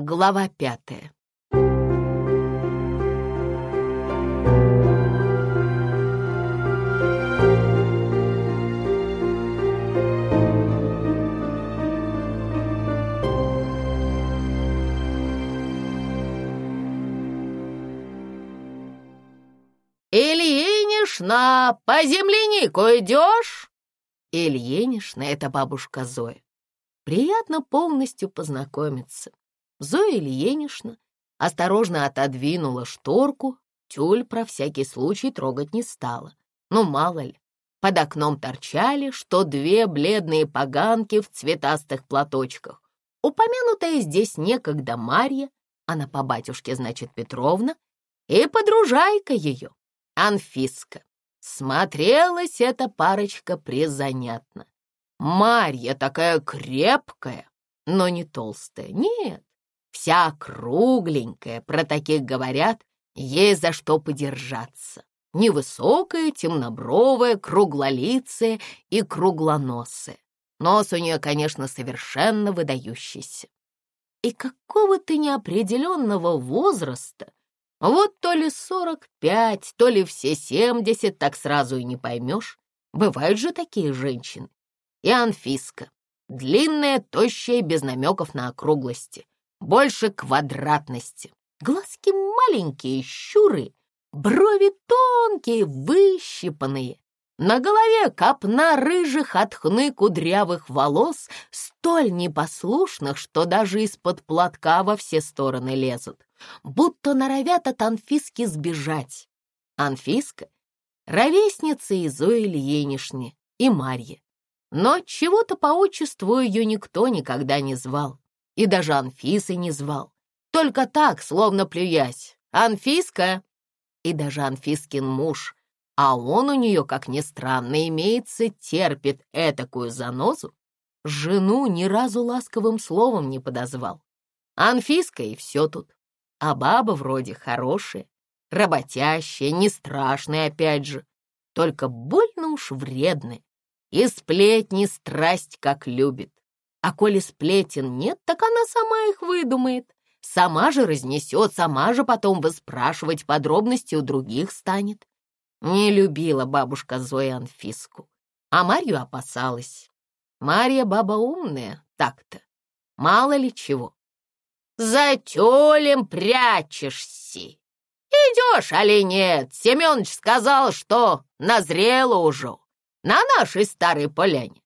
Глава пятая. «Ильинишна, по землянику идешь?» Ильинишна — это бабушка Зоя. Приятно полностью познакомиться. Зоя Ильинична осторожно отодвинула шторку, тюль про всякий случай трогать не стала. Ну, мало ли, под окном торчали, что две бледные поганки в цветастых платочках. Упомянутая здесь некогда Марья, она по батюшке, значит, Петровна, и подружайка ее, Анфиска. Смотрелась эта парочка призанятно. Марья такая крепкая, но не толстая. Нет, вся кругленькая, про таких говорят, есть за что подержаться. Невысокая, темнобровая, круглолицая и круглоносая. Нос у нее, конечно, совершенно выдающийся. И какого-то неопределенного возраста, вот то ли сорок пять, то ли все семьдесят, так сразу и не поймешь. Бывают же такие женщины. И Анфиска, длинная, тощая, без намеков на округлости больше квадратности. Глазки маленькие, щуры, брови тонкие, выщипанные. На голове копна рыжих от хны кудрявых волос, столь непослушных, что даже из-под платка во все стороны лезут, будто норовят от Анфиски сбежать. Анфиска — ровесница и Зои Ильинишни, и Марья. Но чего-то по отчеству ее никто никогда не звал и даже Анфисой не звал. Только так, словно плюясь. «Анфиска!» И даже Анфискин муж, а он у нее, как ни странно, имеется, терпит этакую занозу, жену ни разу ласковым словом не подозвал. Анфиска и все тут. А баба вроде хорошая, работящая, не страшная опять же, только больно уж вредная. И сплетни страсть как любит. А коли сплетен нет, так она сама их выдумает. Сама же разнесет, сама же потом выспрашивать подробности у других станет. Не любила бабушка Зоя Анфиску, а Марью опасалась. Марья баба умная, так-то. Мало ли чего. За тёлем прячешься. Идешь, али нет? Семёныч сказал, что назрело уже на нашей старой поляне.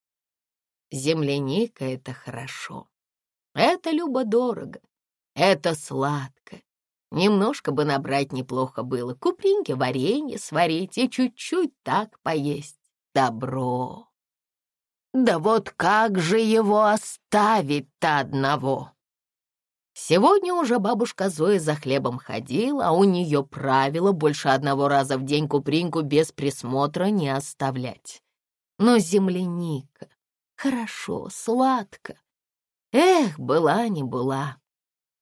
Земляника — это хорошо. Это любо-дорого. Это сладко. Немножко бы набрать неплохо было. Купринки варенье сварить и чуть-чуть так поесть. Добро. Да вот как же его оставить-то одного? Сегодня уже бабушка Зоя за хлебом ходила, а у нее правило больше одного раза в день купринку без присмотра не оставлять. Но земляника Хорошо, сладко. Эх, была не была.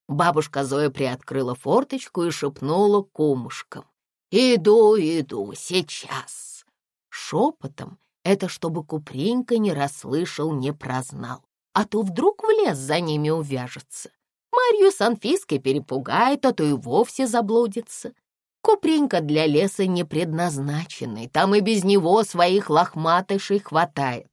Бабушка Зоя приоткрыла форточку и шепнула кумушкам. «Иду, иду, сейчас!» Шепотом это чтобы Купринка не расслышал, не прознал. А то вдруг в лес за ними увяжется. Марью с Анфиской перепугает, а то и вовсе заблудится. Купринка для леса не предназначенный, там и без него своих лохматышей хватает.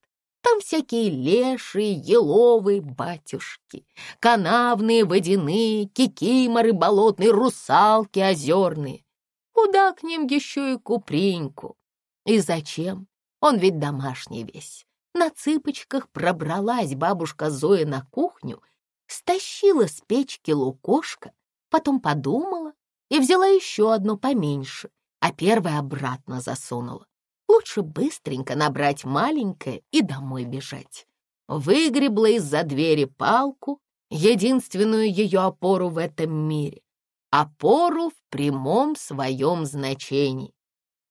Там всякие лешие, еловые батюшки, канавные, водяные, кикиморы болотные, русалки озерные. Куда к ним еще и куприньку? И зачем? Он ведь домашний весь. На цыпочках пробралась бабушка Зоя на кухню, стащила с печки лукошко, потом подумала и взяла еще одно поменьше, а первое обратно засунула. Лучше быстренько набрать маленькое и домой бежать. Выгребла из-за двери палку, единственную ее опору в этом мире. Опору в прямом своем значении.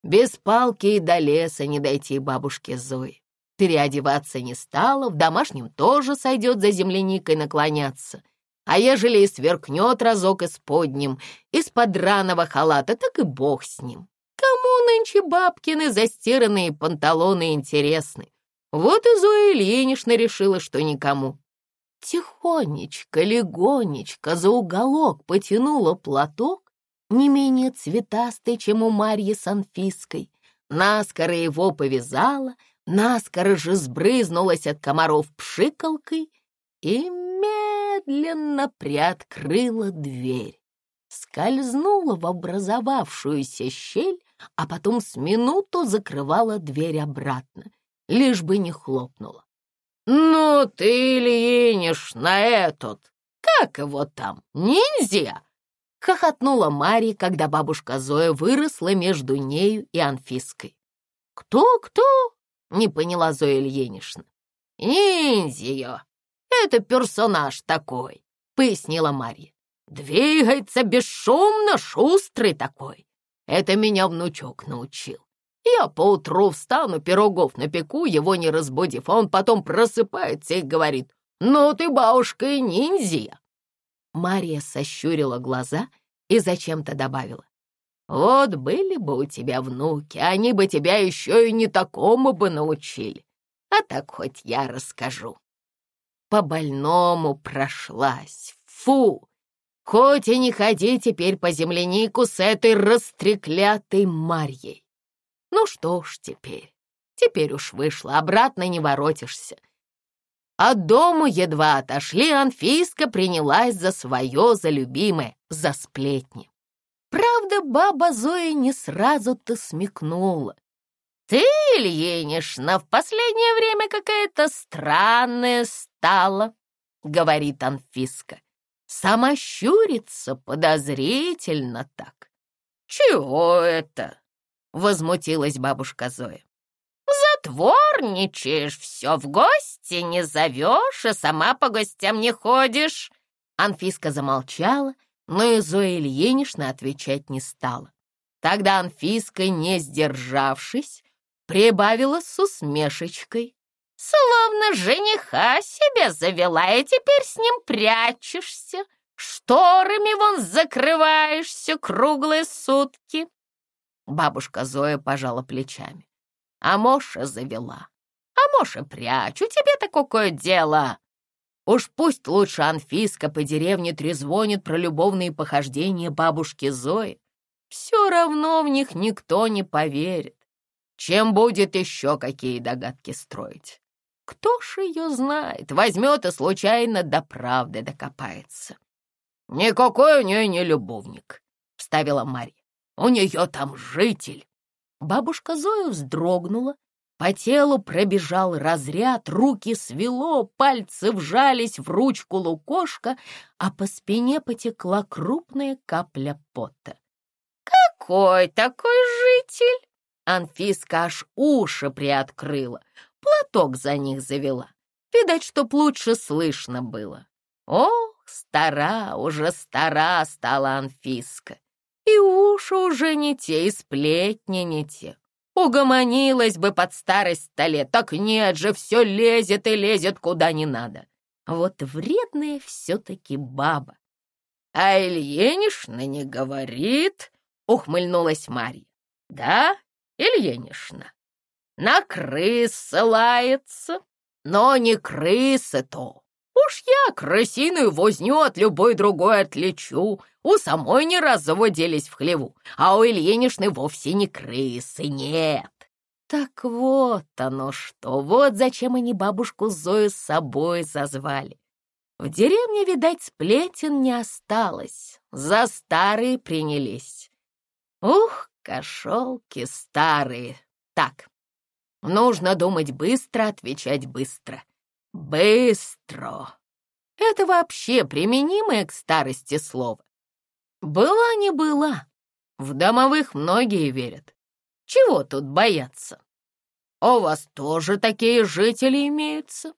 Без палки и до леса не дойти бабушке Зои. Переодеваться не стала, в домашнем тоже сойдет за земляникой наклоняться. А ежели и сверкнет разок исподним, из-под драного халата, так и бог с ним нынче бабкины застиранные панталоны интересны. Вот и Зоя Ильинична решила, что никому. тихонечко, легонечко за уголок потянула платок, не менее цветастый, чем у Марьи с Анфиской, наскоро его повязала, наскоро же сбрызнулась от комаров пшикалкой и медленно приоткрыла дверь. Скользнула в образовавшуюся щель, а потом с минуту закрывала дверь обратно, лишь бы не хлопнула. «Ну ты, Ильиниш, на этот, как его там, ниндзя?» Хохотнула Марья, когда бабушка Зоя выросла между нею и Анфиской. «Кто-кто?» — не поняла Зоя Ильинична. «Ниндзя! Это персонаж такой», — пояснила Марья. «Двигается бесшумно, шустрый такой. Это меня внучок научил. Я поутру встану, пирогов напеку, его не разбудив, а он потом просыпается и говорит, «Ну ты, бабушка, ниндзя!» Мария сощурила глаза и зачем-то добавила, «Вот были бы у тебя внуки, они бы тебя еще и не такому бы научили. А так хоть я расскажу». По больному прошлась. Фу! Хоть не ходи теперь по землянику с этой растреклятой Марьей. Ну что ж теперь, теперь уж вышло, обратно не воротишься. От дому едва отошли, Анфиска принялась за свое, за любимое, за сплетни. Правда, баба Зоя не сразу-то смекнула. «Ты, Ильинишна, в последнее время какая-то странная стала», — говорит Анфиска. Сама щурится подозрительно так. «Чего это?» — возмутилась бабушка Зоя. «Затворничаешь, все в гости не зовешь, и сама по гостям не ходишь». Анфиска замолчала, но и Зоя Ильинична отвечать не стала. Тогда Анфиска, не сдержавшись, прибавила с усмешечкой. Словно жениха себе завела, и теперь с ним прячешься. Шторами вон закрываешься круглые сутки. Бабушка Зоя пожала плечами. А Моша завела. А Моша прячу, тебе-то какое дело? Уж пусть лучше Анфиска по деревне трезвонит про любовные похождения бабушки Зои. Все равно в них никто не поверит. Чем будет еще какие догадки строить? Кто ж ее знает, возьмет и случайно до правды докопается. «Никакой у нее не любовник», — вставила Марья. «У нее там житель». Бабушка Зоя вздрогнула, по телу пробежал разряд, руки свело, пальцы вжались в ручку лукошка, а по спине потекла крупная капля пота. «Какой такой житель?» Анфиска аж уши приоткрыла, платок за них завела. Видать, чтоб лучше слышно было. Ох, стара, уже стара стала Анфиска. И уши уже не те, и сплетни не те. Угомонилась бы под старость столе, так нет же, все лезет и лезет куда не надо. Вот вредная все-таки баба. А Ильинишна не говорит, ухмыльнулась Марья. Да, Ильинишна, на крыс ссылается, но не крысы-то. Уж я крысиную возню от любой другой отличу. У самой не раз заводились в хлеву, а у Ильинишны вовсе не крысы, нет. Так вот оно что, вот зачем они бабушку Зою с собой зазвали. В деревне, видать, сплетен не осталось, за старые принялись. Ух, кошелки старые. Так, Нужно думать быстро, отвечать быстро. Быстро. Это вообще применимое к старости слово. Была не была. В домовых многие верят. Чего тут бояться? У вас тоже такие жители имеются?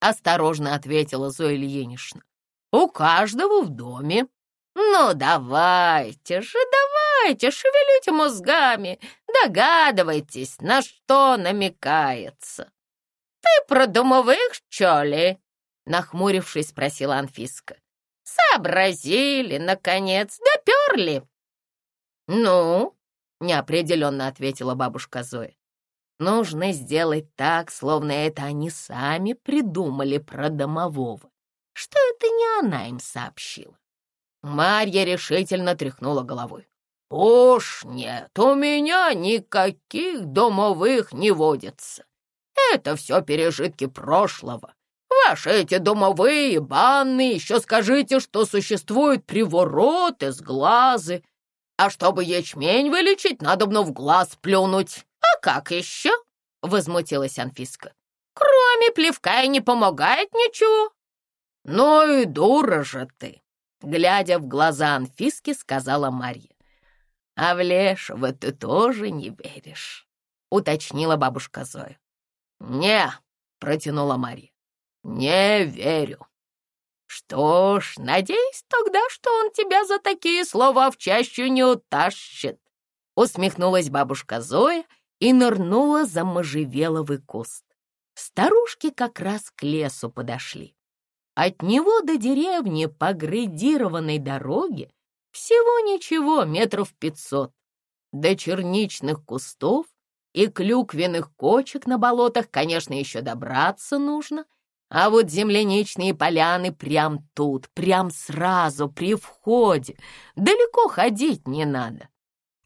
Осторожно ответила Зоя Ильинична. У каждого в доме. Ну, давайте же, давайте, шевелите мозгами, догадывайтесь, на что намекается. Ты про домовых, что ли? Нахмурившись, спросила Анфиска. Сообразили, наконец, доперли. Ну, неопределенно ответила бабушка Зоя. Нужно сделать так, словно это они сами придумали про домового. что это не она им сообщила. Марья решительно тряхнула головой. «Уж нет, у меня никаких домовых не водится. Это все пережитки прошлого. Ваши эти домовые, банные, еще скажите, что существуют привороты, сглазы. А чтобы ячмень вылечить, надо бы в глаз плюнуть. А как еще?» — возмутилась Анфиска. «Кроме плевка и не помогает ничего». «Ну и дура же ты!» — глядя в глаза Анфиски, сказала Марья. «А в Лешего ты тоже не веришь», — уточнила бабушка Зоя. «Не», — протянула Марья, — «не верю». «Что ж, надеюсь тогда, что он тебя за такие слова в чащу не утащит», — усмехнулась бабушка Зоя и нырнула за можжевеловый куст. Старушки как раз к лесу подошли. От него до деревни по градированной дороге всего ничего, метров пятьсот. До черничных кустов и клюквенных кочек на болотах, конечно, еще добраться нужно, а вот земляничные поляны прям тут, прям сразу, при входе. Далеко ходить не надо.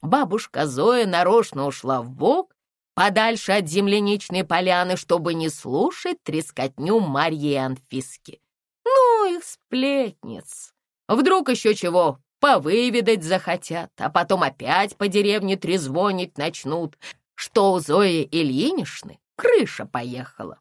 Бабушка Зоя нарочно ушла в бок, подальше от земляничной поляны, чтобы не слушать трескотню Марьи и Анфиски. Ну, их сплетниц. Вдруг еще чего повыведать захотят, а потом опять по деревне трезвонить начнут, что у Зои Ильинишны крыша поехала.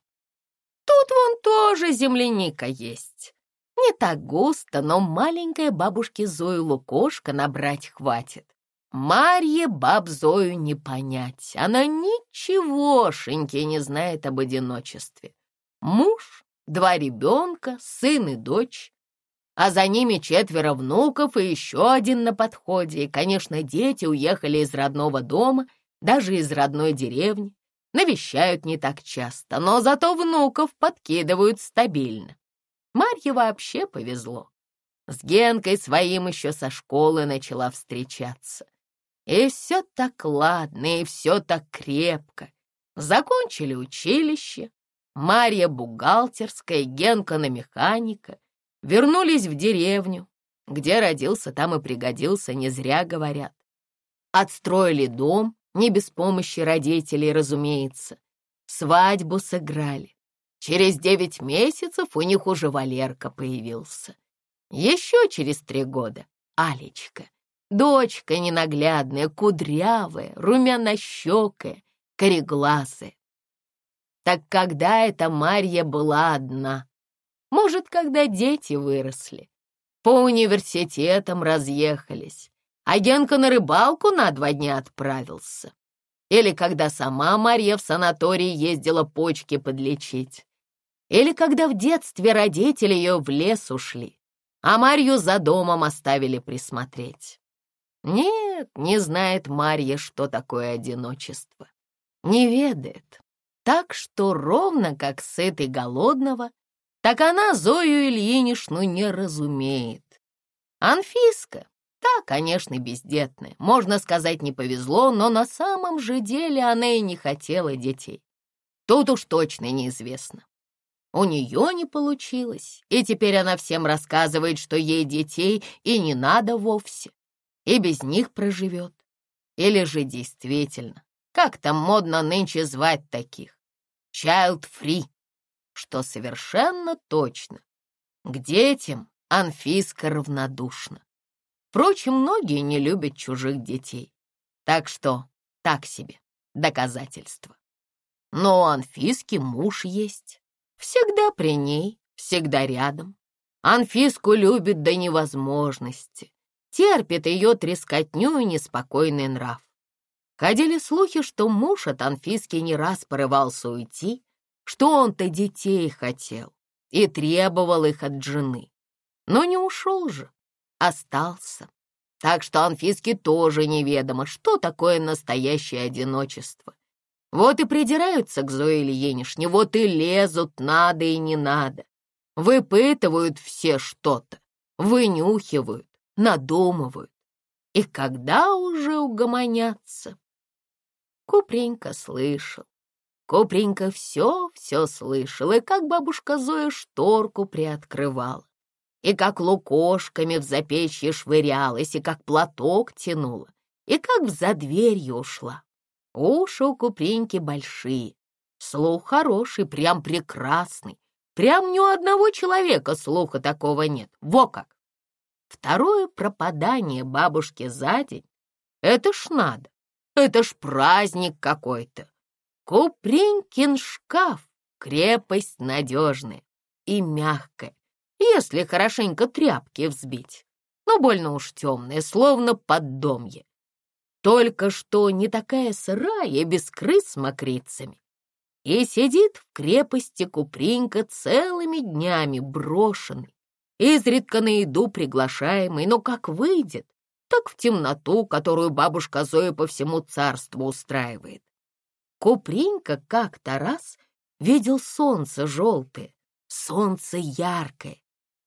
Тут вон тоже земляника есть. Не так густо, но маленькая бабушке Зою лукошка набрать хватит. Марье баб Зою не понять, она ничегошеньки не знает об одиночестве. Муж, два ребенка, сын и дочь а за ними четверо внуков и еще один на подходе. И, конечно, дети уехали из родного дома, даже из родной деревни. Навещают не так часто, но зато внуков подкидывают стабильно. Марье вообще повезло. С Генкой своим еще со школы начала встречаться. И все так ладно, и все так крепко. Закончили училище. Марья бухгалтерская, Генка на механика — Вернулись в деревню, где родился, там и пригодился, не зря говорят. Отстроили дом, не без помощи родителей, разумеется. Свадьбу сыграли. Через девять месяцев у них уже Валерка появился. Еще через три года Алечка. Дочка ненаглядная, кудрявая, румянощекая, кореглазая. Так когда эта Марья была одна, может, когда дети выросли. По университетам разъехались, а Генка на рыбалку на два дня отправился. Или когда сама Марья в санаторий ездила почки подлечить. Или когда в детстве родители ее в лес ушли, а Марью за домом оставили присмотреть. Нет, не знает Марья, что такое одиночество. Не ведает. Так что ровно как сытый голодного так она Зою Ильиничну не разумеет. Анфиска, та, конечно, бездетная, можно сказать, не повезло, но на самом же деле она и не хотела детей. Тут уж точно неизвестно. У нее не получилось, и теперь она всем рассказывает, что ей детей и не надо вовсе, и без них проживет. Или же действительно, как там модно нынче звать таких? Child-free что совершенно точно. К детям Анфиска равнодушна. Впрочем, многие не любят чужих детей. Так что так себе доказательство. Но у Анфиски муж есть. Всегда при ней, всегда рядом. Анфиску любит до невозможности. Терпит ее трескотню и неспокойный нрав. Ходили слухи, что муж от Анфиски не раз порывался уйти, что он-то детей хотел и требовал их от жены. Но не ушел же, остался. Так что Анфиске тоже неведомо, что такое настоящее одиночество. Вот и придираются к Зое Ильинишне, вот и лезут надо и не надо. Выпытывают все что-то, вынюхивают, надумывают. И когда уже угомонятся? Купренька слышал, Купренька все-все слышал, и как бабушка Зоя шторку приоткрывала, и как лукошками в запечье швырялась, и как платок тянула, и как за дверью ушла. Уши у Купреньки большие, слух хороший, прям прекрасный. Прям ни у одного человека слуха такого нет. Во как! Второе пропадание бабушки за день — это ж надо, это ж праздник какой-то. Купренькин шкаф — крепость надежная и мягкая, если хорошенько тряпки взбить, но больно уж темная, словно поддомье. Только что не такая сырая, без крыс с мокрицами. И сидит в крепости Купринка целыми днями брошенный, изредка на еду приглашаемый, но как выйдет, так в темноту, которую бабушка Зоя по всему царству устраивает. Купринка как-то раз видел солнце желтое, солнце яркое,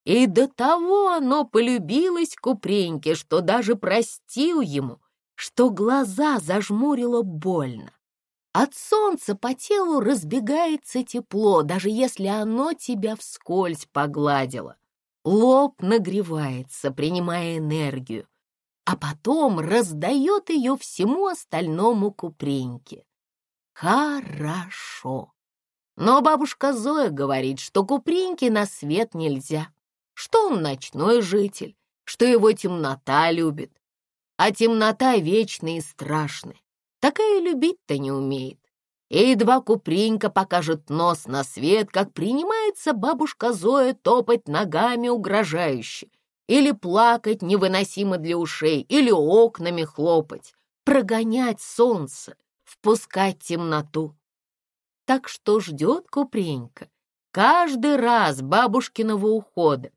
и до того оно полюбилось Купринке, что даже простил ему, что глаза зажмурило больно. От солнца по телу разбегается тепло, даже если оно тебя вскользь погладило. Лоб нагревается, принимая энергию, а потом раздает ее всему остальному купреньке. Хорошо. Но бабушка Зоя говорит, что купреньке на свет нельзя, что он ночной житель, что его темнота любит, а темнота вечная и страшная. Такая любить-то не умеет. И едва Купринка покажет нос на свет, как принимается бабушка Зоя топать ногами угрожающе, или плакать невыносимо для ушей, или окнами хлопать, прогонять солнце, впускать темноту. Так что ждет Купринка каждый раз бабушкиного ухода,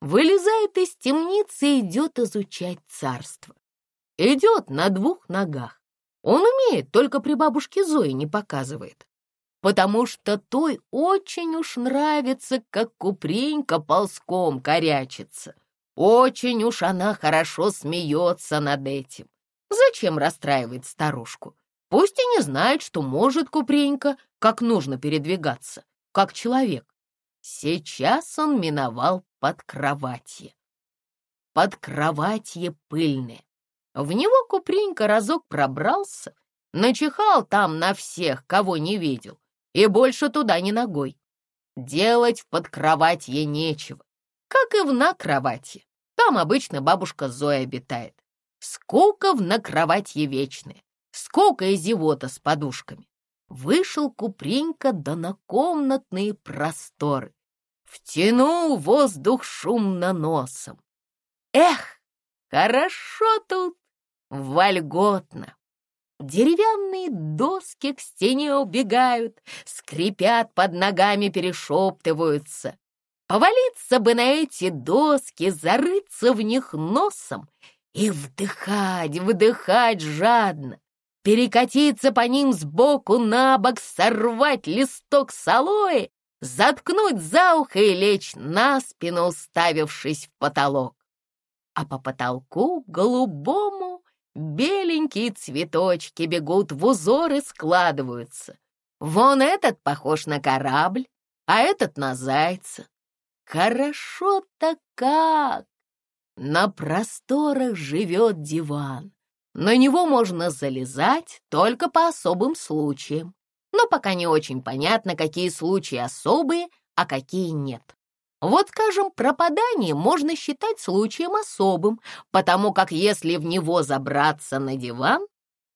вылезает из темницы и идет изучать царство. Идет на двух ногах он умеет, только при бабушке Зое не показывает. Потому что той очень уж нравится, как купренька ползком корячится. Очень уж она хорошо смеется над этим. Зачем расстраивать старушку? Пусть и не знает, что может купренька, как нужно передвигаться, как человек. Сейчас он миновал под кроватье. Под кроватье пыльное. В него Купринка разок пробрался, начихал там на всех, кого не видел, и больше туда ни ногой. Делать в подкроватье нечего, как и в накроватье. Там обычно бабушка Зоя обитает. Скука в накроватье вечная, скука и зевота с подушками. Вышел Купринка да на комнатные просторы. Втянул воздух шумно носом. Эх, хорошо тут! вольготно. Деревянные доски к стене убегают, скрипят под ногами, перешептываются. Повалиться бы на эти доски, зарыться в них носом и вдыхать, вдыхать жадно, перекатиться по ним сбоку на бок, сорвать листок солои, заткнуть за ухо и лечь на спину, уставившись в потолок. А по потолку голубому Беленькие цветочки бегут в узоры складываются. Вон этот похож на корабль, а этот на зайца. Хорошо-то как! На просторах живет диван. На него можно залезать только по особым случаям. Но пока не очень понятно, какие случаи особые, а какие нет. Вот, скажем, пропадание можно считать случаем особым, потому как если в него забраться на диван,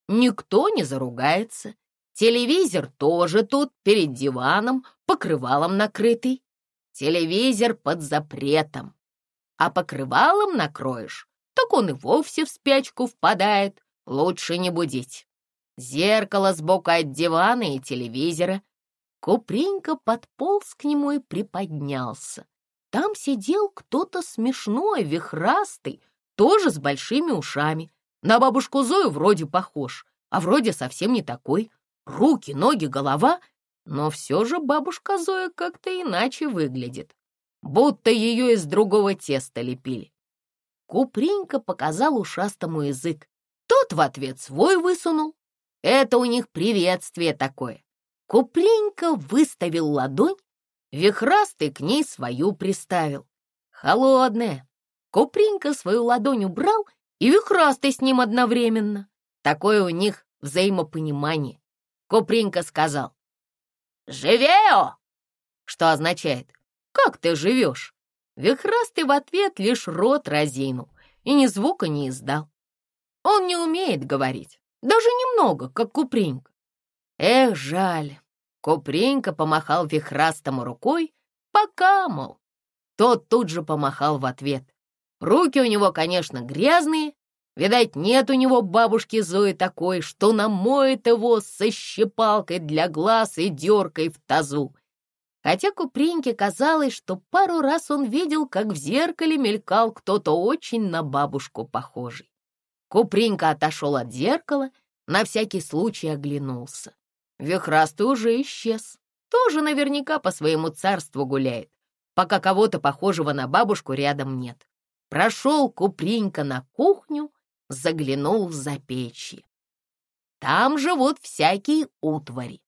никто не заругается. Телевизор тоже тут, перед диваном, покрывалом накрытый. Телевизор под запретом. А покрывалом накроешь, так он и вовсе в спячку впадает. Лучше не будить. Зеркало сбоку от дивана и телевизора. Купринка подполз к нему и приподнялся. Там сидел кто-то смешной, вихрастый, тоже с большими ушами. На бабушку Зою вроде похож, а вроде совсем не такой. Руки, ноги, голова. Но все же бабушка Зоя как-то иначе выглядит. Будто ее из другого теста лепили. Купринка показал ушастому язык. Тот в ответ свой высунул. Это у них приветствие такое. Купренька выставил ладонь, вихрастый к ней свою приставил. Холодная. Купренька свою ладонь убрал, и вихрастый с ним одновременно. Такое у них взаимопонимание. Купренька сказал «Живео!» Что означает «Как ты живешь?» Вихрастый в ответ лишь рот разинул и ни звука не издал. Он не умеет говорить, даже немного, как Купренька. Эх, жаль. Купренька помахал вихрастому рукой, пока, мол. Тот тут же помахал в ответ. Руки у него, конечно, грязные. Видать, нет у него бабушки Зои такой, что намоет его со щепалкой для глаз и деркой в тазу. Хотя Купреньке казалось, что пару раз он видел, как в зеркале мелькал кто-то очень на бабушку похожий. Купренька отошел от зеркала, на всякий случай оглянулся. Вихрастый уже исчез. Тоже наверняка по своему царству гуляет, пока кого-то похожего на бабушку рядом нет. Прошел Купринька на кухню, заглянул в запечье. Там живут всякие утвари.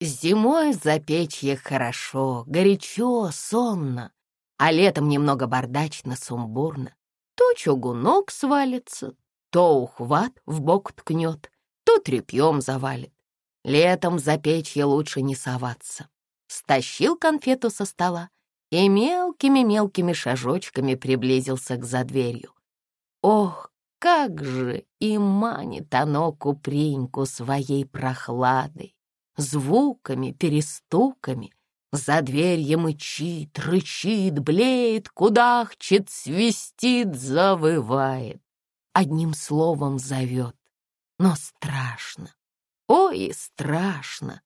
Зимой в запечье хорошо, горячо, сонно, а летом немного бардачно, сумбурно. То чугунок свалится, то ухват в бок ткнет, то тряпьем завалит. Летом за печье лучше не соваться. Стащил конфету со стола и мелкими-мелкими шажочками приблизился к задверью. Ох, как же и манит оно куприньку своей прохладой, звуками, перестуками. За дверью мычит, рычит, блеет, кудахчет, свистит, завывает. Одним словом зовет, но страшно, Ой, страшно!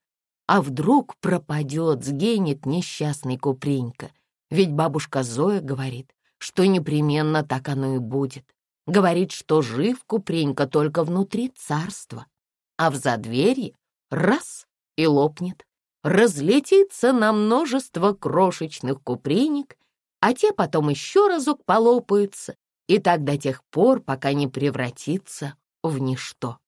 А вдруг пропадет, сгинет несчастный Купренька? Ведь бабушка Зоя говорит, что непременно так оно и будет. Говорит, что жив Купренька только внутри царства, а в задверье раз и лопнет, разлетится на множество крошечных купренек, а те потом еще разок полопаются, и так до тех пор, пока не превратится в ничто.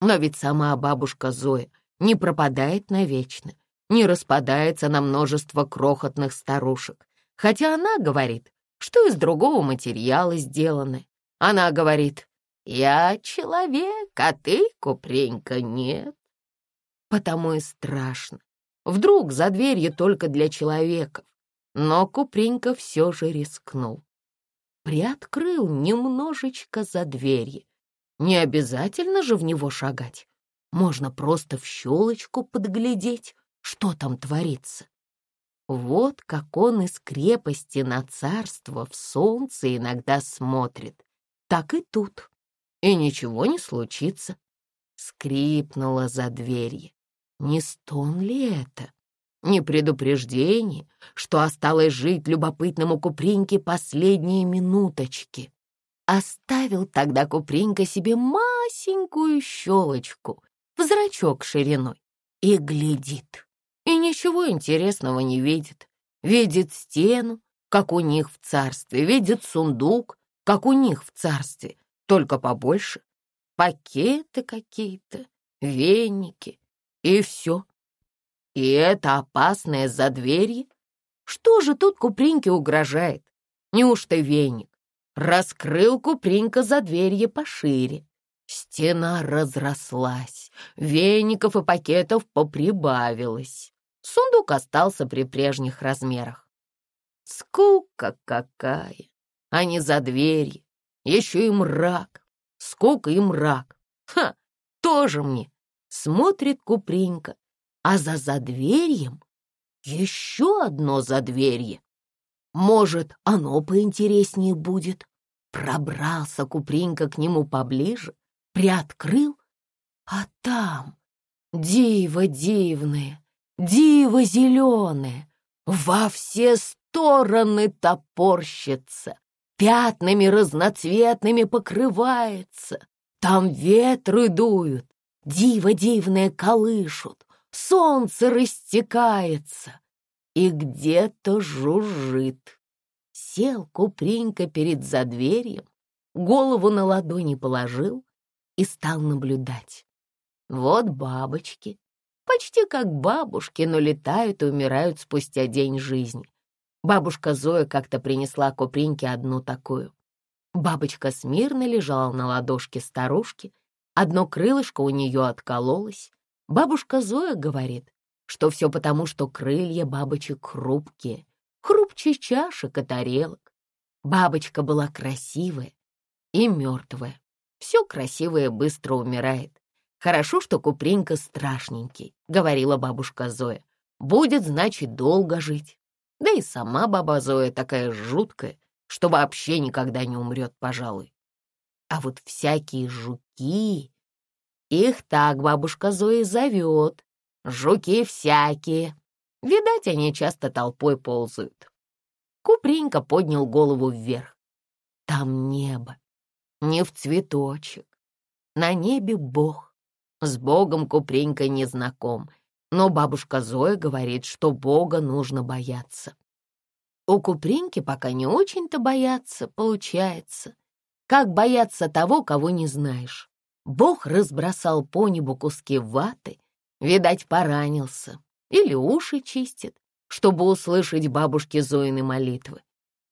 Но ведь сама бабушка Зоя не пропадает навечно, не распадается на множество крохотных старушек. Хотя она говорит, что из другого материала сделаны. Она говорит, я человек, а ты, Купренька, нет. Потому и страшно. Вдруг за дверью только для человеков. Но Купренька все же рискнул. Приоткрыл немножечко за дверью не обязательно же в него шагать. Можно просто в щелочку подглядеть, что там творится. Вот как он из крепости на царство в солнце иногда смотрит. Так и тут. И ничего не случится. Скрипнула за дверью. Не стон ли это? Не предупреждение, что осталось жить любопытному Купринке последние минуточки. Оставил тогда Купринка себе масенькую щелочку в зрачок шириной и глядит. И ничего интересного не видит. Видит стену, как у них в царстве, видит сундук, как у них в царстве, только побольше. Пакеты какие-то, веники и все. И это опасное за дверью. Что же тут Купринке угрожает? Неужто веник? Раскрыл Купринка за дверье пошире. Стена разрослась, веников и пакетов поприбавилось. Сундук остался при прежних размерах. Скука какая! А не за дверью. Еще и мрак. Скука и мрак. Ха! Тоже мне. Смотрит Купринка. А за задверьем еще одно задверье. Может, оно поинтереснее будет. Пробрался Купринка к нему поближе, приоткрыл, а там диво дивное, диво зеленое, во все стороны топорщится, пятнами разноцветными покрывается. Там ветры дуют, диво дивное колышут, солнце растекается и где-то жужжит. Сел Купринка перед задверьем, голову на ладони положил и стал наблюдать. Вот бабочки, почти как бабушки, но летают и умирают спустя день жизни. Бабушка Зоя как-то принесла Купринке одну такую. Бабочка смирно лежала на ладошке старушки, одно крылышко у нее откололось. Бабушка Зоя говорит, что все потому, что крылья бабочек хрупкие, хрупче чашек и тарелок. Бабочка была красивая и мертвая. Все красивое быстро умирает. Хорошо, что Купринка страшненький, говорила бабушка Зоя. Будет, значит, долго жить. Да и сама баба Зоя такая жуткая, что вообще никогда не умрет, пожалуй. А вот всякие жуки, их так бабушка Зоя зовет. Жуки всякие. Видать, они часто толпой ползают. Купринка поднял голову вверх. Там небо, не в цветочек. На небе Бог. С Богом Купринка не знаком, но бабушка Зоя говорит, что Бога нужно бояться. У Купринки пока не очень-то бояться, получается. Как бояться того, кого не знаешь? Бог разбросал по небу куски ваты, видать, поранился, или уши чистит, чтобы услышать бабушки Зоины молитвы.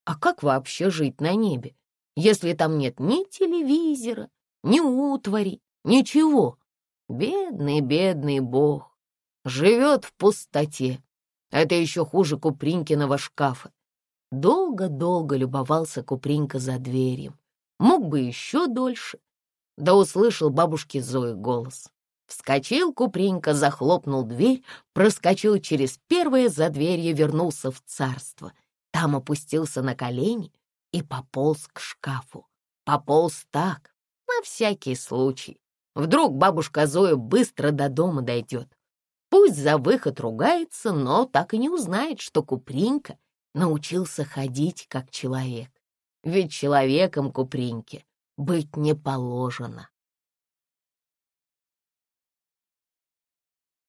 А как вообще жить на небе, если там нет ни телевизора, ни утвари, ничего? Бедный, бедный Бог живет в пустоте. Это еще хуже Купринкиного шкафа. Долго-долго любовался Купринка за дверью. Мог бы еще дольше. Да услышал бабушки Зои голос. Вскочил Купринка, захлопнул дверь, проскочил через первое задверье, вернулся в царство. Там опустился на колени и пополз к шкафу. Пополз так, на всякий случай. Вдруг бабушка Зоя быстро до дома дойдет. Пусть за выход ругается, но так и не узнает, что Купринка научился ходить как человек. Ведь человеком Купринке быть не положено.